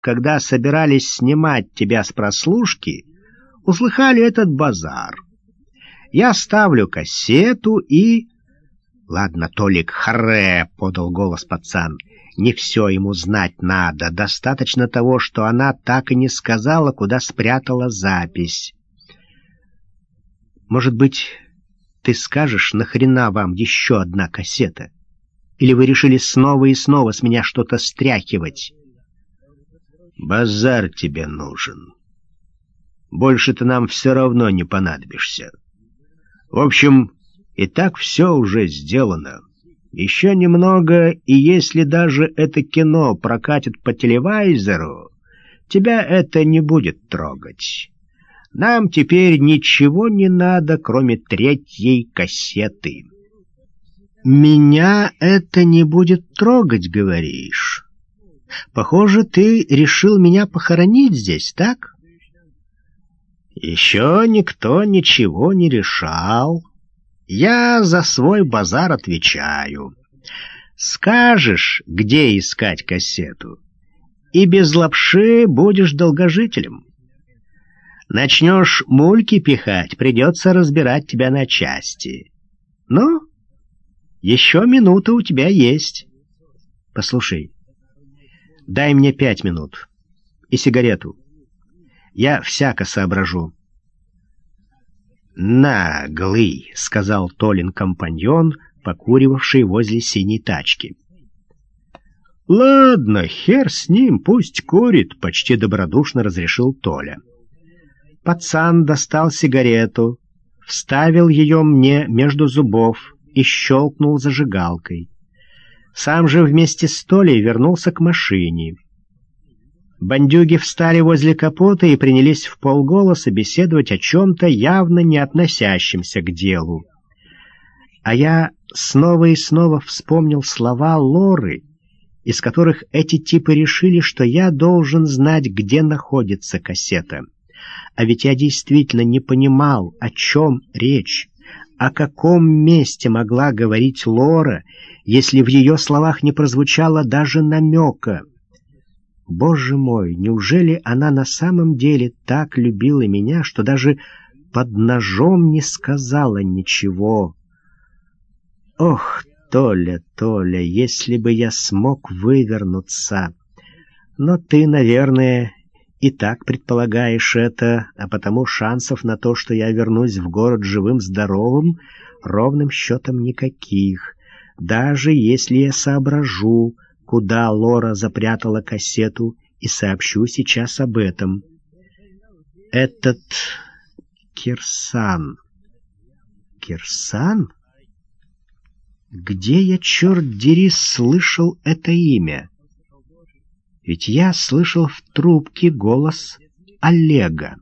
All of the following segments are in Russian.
когда собирались снимать тебя с прослушки, услыхали этот базар. Я ставлю кассету и... «Ладно, Толик, харе!» — подал голос пацан. «Не все ему знать надо. Достаточно того, что она так и не сказала, куда спрятала запись. Может быть, ты скажешь, нахрена вам еще одна кассета? Или вы решили снова и снова с меня что-то стряхивать?» «Базар тебе нужен. Больше ты нам все равно не понадобишься. В общем, и так все уже сделано. Еще немного, и если даже это кино прокатит по телевизору, тебя это не будет трогать. Нам теперь ничего не надо, кроме третьей кассеты. «Меня это не будет трогать, говоришь? Похоже, ты решил меня похоронить здесь, так?» «Еще никто ничего не решал». Я за свой базар отвечаю. Скажешь, где искать кассету, и без лапши будешь долгожителем. Начнешь мульки пихать, придется разбирать тебя на части. Ну, еще минута у тебя есть. Послушай, дай мне пять минут и сигарету. Я всяко соображу. «Наглый», — сказал Толин компаньон, покуривавший возле синей тачки. «Ладно, хер с ним, пусть курит», — почти добродушно разрешил Толя. Пацан достал сигарету, вставил ее мне между зубов и щелкнул зажигалкой. Сам же вместе с Толей вернулся к машине. Бандюги встали возле капота и принялись в полголоса беседовать о чем-то явно не относящемся к делу. А я снова и снова вспомнил слова Лоры, из которых эти типы решили, что я должен знать, где находится кассета. А ведь я действительно не понимал, о чем речь, о каком месте могла говорить Лора, если в ее словах не прозвучало даже намека — Боже мой, неужели она на самом деле так любила меня, что даже под ножом не сказала ничего? Ох, Толя, Толя, если бы я смог вывернуться! Но ты, наверное, и так предполагаешь это, а потому шансов на то, что я вернусь в город живым-здоровым, ровным счетом никаких. Даже если я соображу, куда Лора запрятала кассету, и сообщу сейчас об этом. Этот Кирсан... Кирсан? Где я, черт дери, слышал это имя? Ведь я слышал в трубке голос Олега.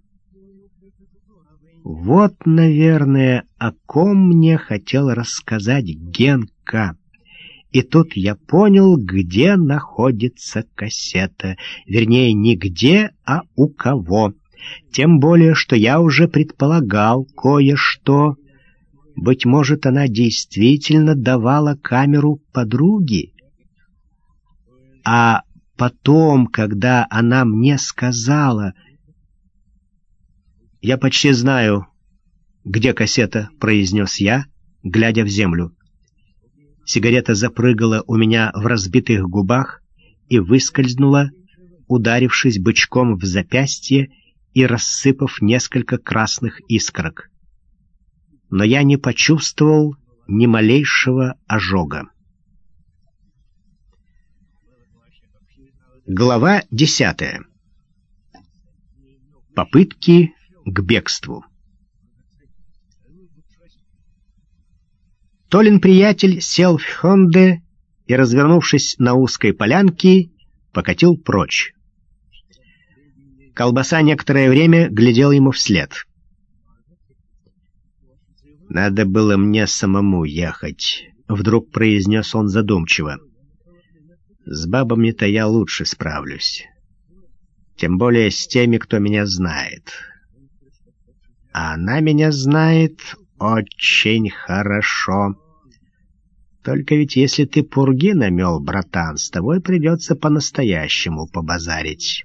Вот, наверное, о ком мне хотел рассказать Генка. И тут я понял, где находится кассета. Вернее, не где, а у кого. Тем более, что я уже предполагал кое-что. Быть может, она действительно давала камеру подруге. А потом, когда она мне сказала... «Я почти знаю, где кассета», — произнес я, глядя в землю. Сигарета запрыгала у меня в разбитых губах и выскользнула, ударившись бычком в запястье и рассыпав несколько красных искорок. Но я не почувствовал ни малейшего ожога. Глава десятая. Попытки к бегству. Толин приятель сел в Хонде и, развернувшись на узкой полянке, покатил прочь. Колбаса некоторое время глядел ему вслед. «Надо было мне самому ехать», — вдруг произнес он задумчиво. «С бабами-то я лучше справлюсь. Тем более с теми, кто меня знает. А она меня знает очень хорошо. Только ведь если ты пурги намел, братан, с тобой придется по-настоящему побазарить».